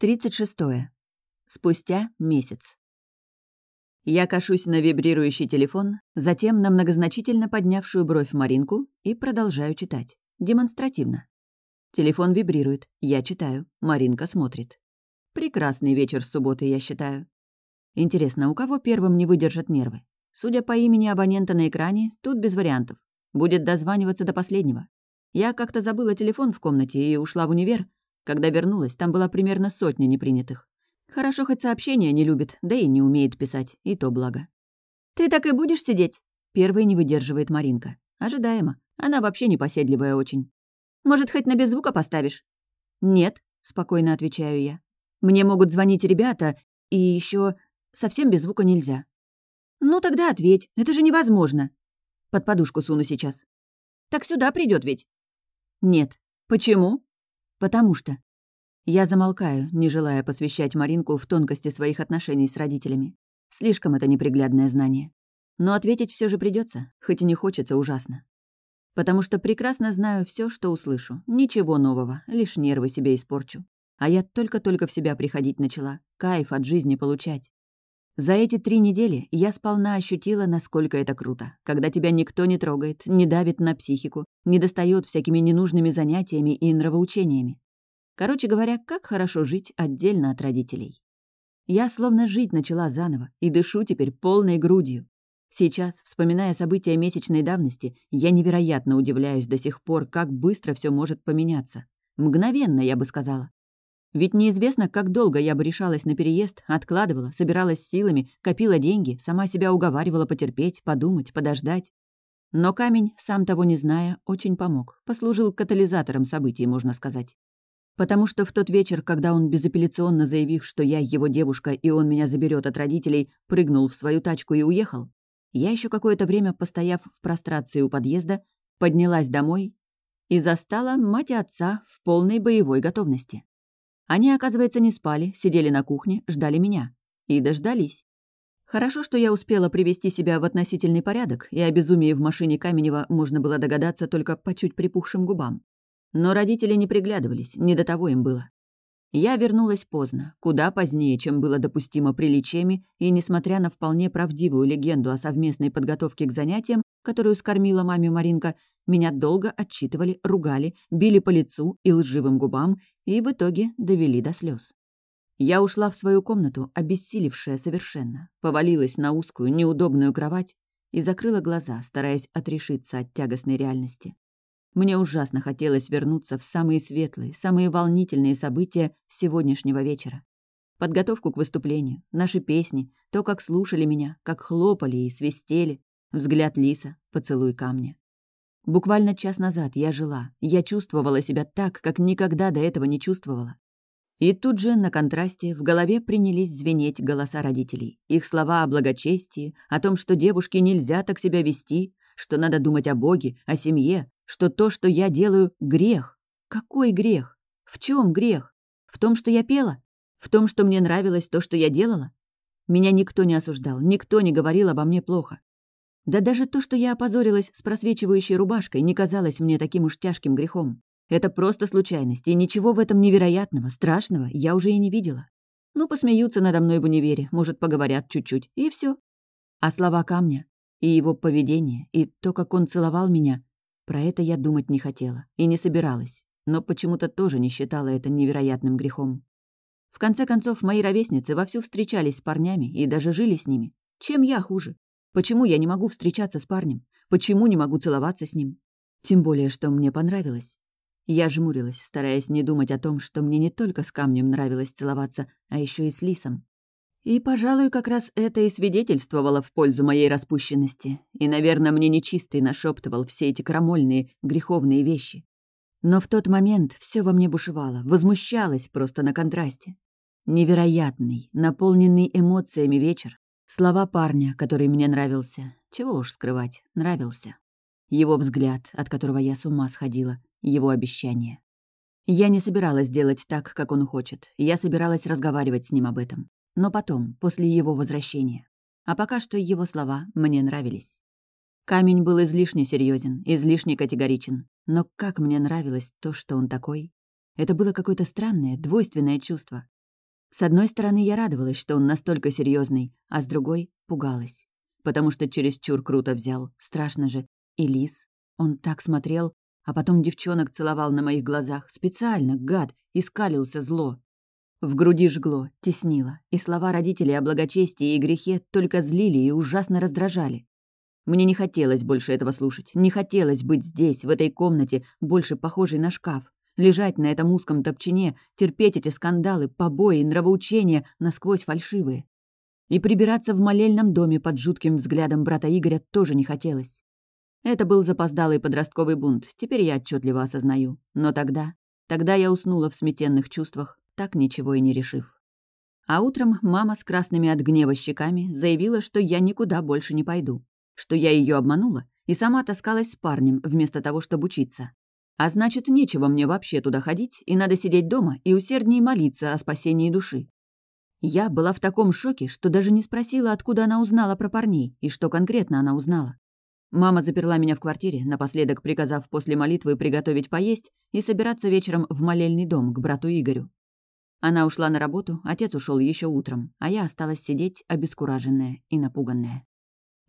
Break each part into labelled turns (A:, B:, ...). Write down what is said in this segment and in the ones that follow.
A: 36. Спустя месяц. Я кашусь на вибрирующий телефон, затем на многозначительно поднявшую бровь Маринку и продолжаю читать. Демонстративно. Телефон вибрирует, я читаю, Маринка смотрит. Прекрасный вечер субботы, я считаю. Интересно, у кого первым не выдержат нервы? Судя по имени абонента на экране, тут без вариантов. Будет дозваниваться до последнего. Я как-то забыла телефон в комнате и ушла в универ, когда вернулась, там была примерно сотня непринятых. Хорошо хоть сообщения не любит, да и не умеет писать, и то благо. «Ты так и будешь сидеть?» Первой не выдерживает Маринка. Ожидаемо. Она вообще непоседливая очень. «Может, хоть на без звука поставишь?» «Нет», — спокойно отвечаю я. «Мне могут звонить ребята, и еще совсем без звука нельзя». «Ну тогда ответь, это же невозможно». Под подушку суну сейчас. «Так сюда придет ведь?» «Нет». «Почему?» «Потому что...» Я замолкаю, не желая посвящать Маринку в тонкости своих отношений с родителями. Слишком это неприглядное знание. Но ответить все же придется, хоть и не хочется ужасно. Потому что прекрасно знаю все, что услышу. Ничего нового, лишь нервы себе испорчу. А я только-только в себя приходить начала, кайф от жизни получать. За эти три недели я сполна ощутила, насколько это круто, когда тебя никто не трогает, не давит на психику, не достает всякими ненужными занятиями и нравоучениями. Короче говоря, как хорошо жить отдельно от родителей. Я словно жить начала заново и дышу теперь полной грудью. Сейчас, вспоминая события месячной давности, я невероятно удивляюсь до сих пор, как быстро все может поменяться. Мгновенно, я бы сказала. Ведь неизвестно, как долго я бы решалась на переезд, откладывала, собиралась силами, копила деньги, сама себя уговаривала потерпеть, подумать, подождать. Но камень, сам того не зная, очень помог, послужил катализатором событий, можно сказать. Потому что в тот вечер, когда он, безапелляционно заявив, что я его девушка и он меня заберет от родителей, прыгнул в свою тачку и уехал, я еще какое-то время, постояв в прострации у подъезда, поднялась домой и застала мать и отца в полной боевой готовности. Они, оказывается, не спали, сидели на кухне, ждали меня. И дождались. Хорошо, что я успела привести себя в относительный порядок, и о безумии в машине Каменева можно было догадаться только по чуть припухшим губам. Но родители не приглядывались, не до того им было. Я вернулась поздно, куда позднее, чем было допустимо приличиями, и, несмотря на вполне правдивую легенду о совместной подготовке к занятиям, которую скормила маме Маринка, меня долго отчитывали, ругали, били по лицу и лживым губам, и в итоге довели до слез. Я ушла в свою комнату, обессилевшая совершенно, повалилась на узкую, неудобную кровать и закрыла глаза, стараясь отрешиться от тягостной реальности. Мне ужасно хотелось вернуться в самые светлые, самые волнительные события сегодняшнего вечера. Подготовку к выступлению, наши песни, то, как слушали меня, как хлопали и свистели, взгляд лиса, поцелуй камня. Буквально час назад я жила, я чувствовала себя так, как никогда до этого не чувствовала. И тут же, на контрасте, в голове принялись звенеть голоса родителей. Их слова о благочестии, о том, что девушке нельзя так себя вести, что надо думать о Боге, о семье, что то, что я делаю, — грех. Какой грех? В чем грех? В том, что я пела? В том, что мне нравилось то, что я делала? Меня никто не осуждал, никто не говорил обо мне плохо. Да даже то, что я опозорилась с просвечивающей рубашкой, не казалось мне таким уж тяжким грехом. Это просто случайность, и ничего в этом невероятного, страшного я уже и не видела. Ну, посмеются надо мной в универе, может, поговорят чуть-чуть, и все. А слова камня, и его поведение, и то, как он целовал меня, про это я думать не хотела и не собиралась, но почему-то тоже не считала это невероятным грехом. В конце концов, мои ровесницы вовсю встречались с парнями и даже жили с ними. Чем я хуже? Почему я не могу встречаться с парнем? Почему не могу целоваться с ним? Тем более, что мне понравилось. Я жмурилась, стараясь не думать о том, что мне не только с камнем нравилось целоваться, а еще и с лисом. И, пожалуй, как раз это и свидетельствовало в пользу моей распущенности. И, наверное, мне нечистый нашептывал все эти крамольные, греховные вещи. Но в тот момент все во мне бушевало, возмущалось просто на контрасте. Невероятный, наполненный эмоциями вечер. Слова парня, который мне нравился. Чего уж скрывать, нравился. Его взгляд, от которого я с ума сходила, его обещание. Я не собиралась делать так, как он хочет. Я собиралась разговаривать с ним об этом но потом, после его возвращения. А пока что его слова мне нравились. Камень был излишне серьезен, излишне категоричен, но как мне нравилось то, что он такой. Это было какое-то странное, двойственное чувство. С одной стороны, я радовалась, что он настолько серьезный, а с другой — пугалась. Потому что чересчур круто взял, страшно же. И лис. Он так смотрел, а потом девчонок целовал на моих глазах, специально, гад, и скалился зло. В груди жгло, теснило, и слова родителей о благочестии и грехе только злили и ужасно раздражали. Мне не хотелось больше этого слушать, не хотелось быть здесь, в этой комнате, больше похожей на шкаф, лежать на этом узком топчине, терпеть эти скандалы, побои и нравоучения насквозь фальшивые. И прибираться в молельном доме под жутким взглядом брата Игоря тоже не хотелось. Это был запоздалый подростковый бунт, теперь я отчетливо осознаю. Но тогда, тогда я уснула в сметенных чувствах, так ничего и не решив. А утром мама с красными от гнева щеками заявила, что я никуда больше не пойду, что я ее обманула и сама таскалась с парнем вместо того, чтобы учиться. А значит, нечего мне вообще туда ходить, и надо сидеть дома и усерднее молиться о спасении души. Я была в таком шоке, что даже не спросила, откуда она узнала про парней и что конкретно она узнала. Мама заперла меня в квартире, напоследок приказав после молитвы приготовить поесть и собираться вечером в молельный дом к брату Игорю. Она ушла на работу, отец ушел еще утром, а я осталась сидеть, обескураженная и напуганная.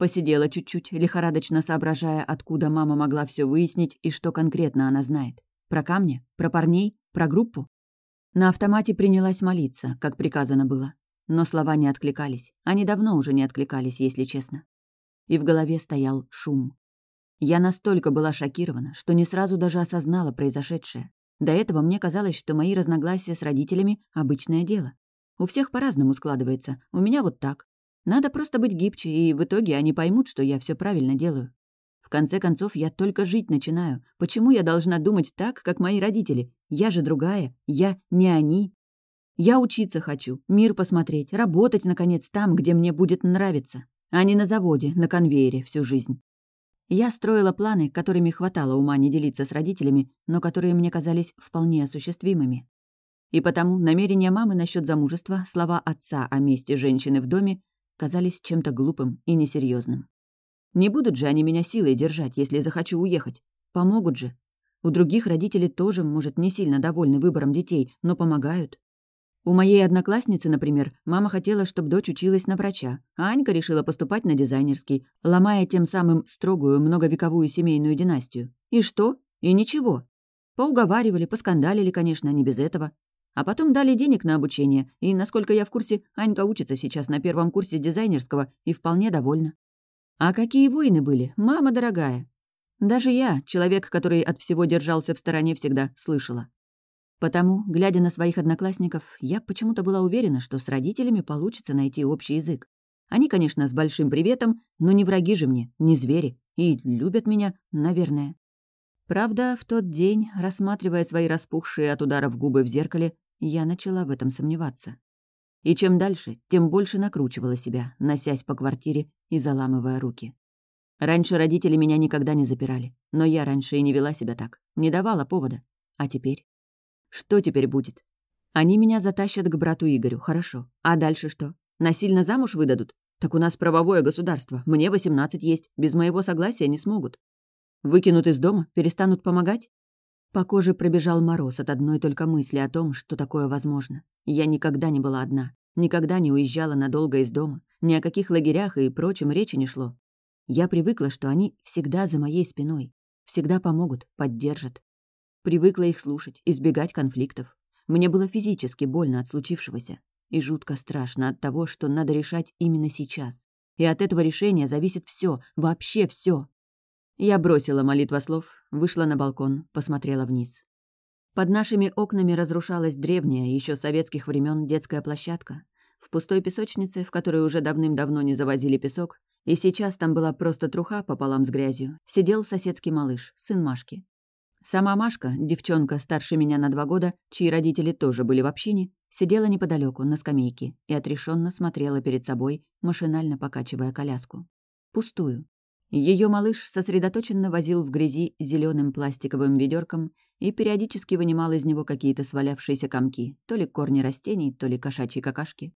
A: Посидела чуть-чуть, лихорадочно соображая, откуда мама могла все выяснить и что конкретно она знает. Про камни? Про парней? Про группу? На автомате принялась молиться, как приказано было. Но слова не откликались. Они давно уже не откликались, если честно. И в голове стоял шум. Я настолько была шокирована, что не сразу даже осознала произошедшее. До этого мне казалось, что мои разногласия с родителями — обычное дело. У всех по-разному складывается, у меня вот так. Надо просто быть гибче, и в итоге они поймут, что я все правильно делаю. В конце концов, я только жить начинаю. Почему я должна думать так, как мои родители? Я же другая, я не они. Я учиться хочу, мир посмотреть, работать, наконец, там, где мне будет нравиться, а не на заводе, на конвейере всю жизнь. Я строила планы, которыми хватало ума не делиться с родителями, но которые мне казались вполне осуществимыми. И потому намерения мамы насчет замужества, слова отца о месте женщины в доме казались чем-то глупым и несерьезным. Не будут же они меня силой держать, если захочу уехать. Помогут же. У других родителей тоже, может, не сильно довольны выбором детей, но помогают. У моей одноклассницы, например, мама хотела, чтобы дочь училась на врача, а Анька решила поступать на дизайнерский, ломая тем самым строгую многовековую семейную династию. И что? И ничего. Поуговаривали, поскандалили, конечно, не без этого. А потом дали денег на обучение, и, насколько я в курсе, Анька учится сейчас на первом курсе дизайнерского и вполне довольна. А какие войны были, мама дорогая! Даже я, человек, который от всего держался в стороне всегда, слышала. Потому, глядя на своих одноклассников, я почему-то была уверена, что с родителями получится найти общий язык. Они, конечно, с большим приветом, но не враги же мне, не звери, и любят меня, наверное. Правда, в тот день, рассматривая свои распухшие от ударов губы в зеркале, я начала в этом сомневаться. И чем дальше, тем больше накручивала себя, носясь по квартире и заламывая руки. Раньше родители меня никогда не запирали, но я раньше и не вела себя так, не давала повода. А теперь? Что теперь будет? Они меня затащат к брату Игорю, хорошо. А дальше что? Насильно замуж выдадут? Так у нас правовое государство. Мне 18 есть. Без моего согласия не смогут. Выкинут из дома? Перестанут помогать? По коже пробежал мороз от одной только мысли о том, что такое возможно. Я никогда не была одна. Никогда не уезжала надолго из дома. Ни о каких лагерях и прочем речи не шло. Я привыкла, что они всегда за моей спиной. Всегда помогут, поддержат. Привыкла их слушать, избегать конфликтов. Мне было физически больно от случившегося и жутко страшно от того, что надо решать именно сейчас. И от этого решения зависит все, вообще все. Я бросила молитвослов, вышла на балкон, посмотрела вниз. Под нашими окнами разрушалась древняя, еще советских времен детская площадка. В пустой песочнице, в которой уже давным-давно не завозили песок, и сейчас там была просто труха пополам с грязью, сидел соседский малыш, сын Машки. Сама Машка, девчонка старше меня на два года, чьи родители тоже были в общине, сидела неподалеку на скамейке и отрешенно смотрела перед собой, машинально покачивая коляску. Пустую. Ее малыш сосредоточенно возил в грязи зеленым пластиковым ведерком и периодически вынимал из него какие-то свалявшиеся комки, то ли корни растений, то ли кошачьи какашки.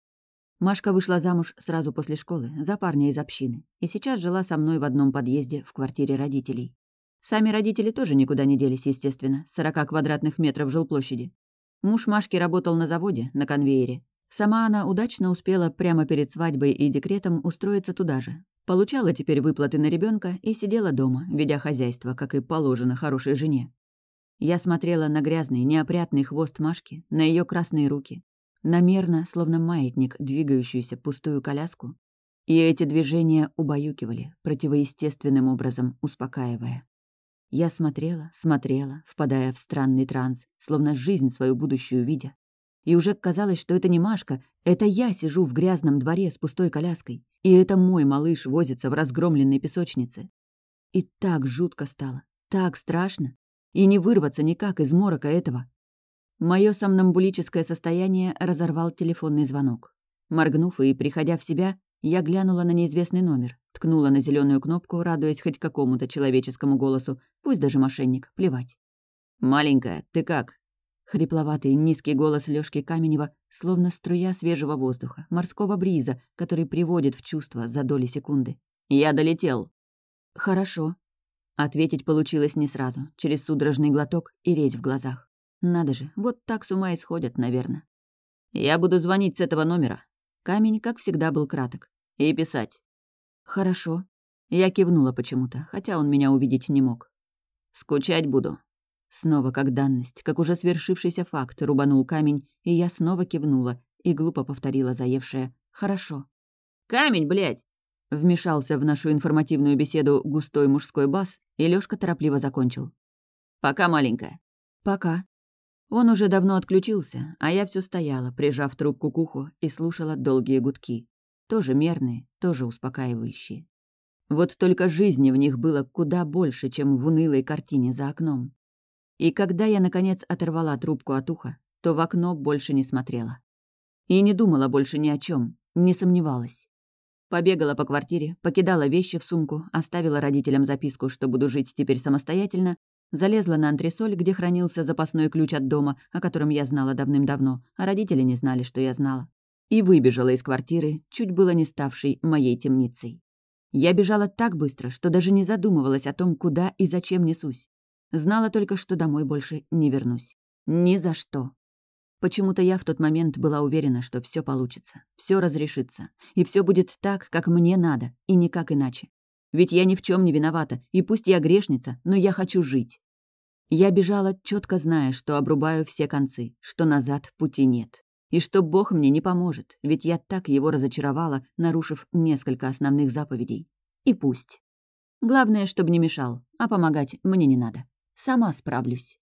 A: Машка вышла замуж сразу после школы, за парня из общины, и сейчас жила со мной в одном подъезде в квартире родителей. Сами родители тоже никуда не делись, естественно, с 40 квадратных метров жилплощади. Муж Машки работал на заводе, на конвейере. Сама она удачно успела прямо перед свадьбой и декретом устроиться туда же. Получала теперь выплаты на ребенка и сидела дома, ведя хозяйство, как и положено хорошей жене. Я смотрела на грязный, неопрятный хвост Машки, на ее красные руки, на мерно, словно маятник, двигающуюся пустую коляску. И эти движения убаюкивали, противоестественным образом успокаивая. Я смотрела, смотрела, впадая в странный транс, словно жизнь свою будущую видя. И уже казалось, что это не Машка, это я сижу в грязном дворе с пустой коляской, и это мой малыш возится в разгромленной песочнице. И так жутко стало, так страшно, и не вырваться никак из морока этого. Моё сомнамбулическое состояние разорвал телефонный звонок. Моргнув и приходя в себя, я глянула на неизвестный номер, ткнула на зеленую кнопку, радуясь хоть какому-то человеческому голосу, пусть даже мошенник, плевать. «Маленькая, ты как?» Хрипловатый низкий голос Лёшки Каменева, словно струя свежего воздуха, морского бриза, который приводит в чувство за доли секунды. «Я долетел». «Хорошо». Ответить получилось не сразу, через судорожный глоток и резь в глазах. Надо же, вот так с ума исходят, наверное. «Я буду звонить с этого номера». Камень, как всегда, был краток. «И писать». «Хорошо». Я кивнула почему-то, хотя он меня увидеть не мог. «Скучать буду». Снова как данность, как уже свершившийся факт, рубанул камень, и я снова кивнула и глупо повторила заевшее «хорошо». «Камень, блядь!» Вмешался в нашу информативную беседу густой мужской бас, и Лёшка торопливо закончил. «Пока, маленькая». «Пока». Он уже давно отключился, а я все стояла, прижав трубку к уху и слушала долгие гудки. Тоже мерные, тоже успокаивающие. Вот только жизни в них было куда больше, чем в унылой картине за окном. И когда я, наконец, оторвала трубку от уха, то в окно больше не смотрела. И не думала больше ни о чем, не сомневалась. Побегала по квартире, покидала вещи в сумку, оставила родителям записку, что буду жить теперь самостоятельно, Залезла на антресоль, где хранился запасной ключ от дома, о котором я знала давным-давно, а родители не знали, что я знала. И выбежала из квартиры, чуть было не ставшей моей темницей. Я бежала так быстро, что даже не задумывалась о том, куда и зачем несусь. Знала только, что домой больше не вернусь. Ни за что. Почему-то я в тот момент была уверена, что все получится, все разрешится, и все будет так, как мне надо, и никак иначе. Ведь я ни в чем не виновата, и пусть я грешница, но я хочу жить. Я бежала, четко зная, что обрубаю все концы, что назад пути нет. И что Бог мне не поможет, ведь я так его разочаровала, нарушив несколько основных заповедей. И пусть. Главное, чтобы не мешал, а помогать мне не надо. Сама справлюсь.